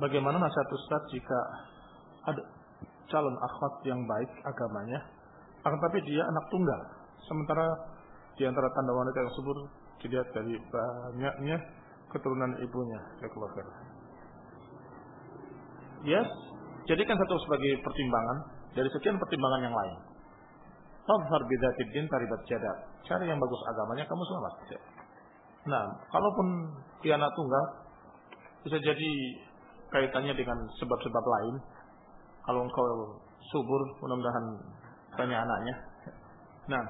bagaimana nasihat Ustaz jika ada calon akhwat yang baik agamanya, akan tapi dia anak tunggal. Sementara di antara tanda wanita yang subur dilihat dari banyaknya keturunan ibunya. Yes, jadikan satu sebagai pertimbangan dari sekian pertimbangan yang lain. Fadhar bidatid din taribat jadab. Cari yang bagus agamanya, kamu selamat. Nah, kalaupun dia anak tunggal, bisa jadi kaitannya dengan sebab-sebab lain. Kalau engkau subur, mudah-mudahan banyak anaknya. Nah,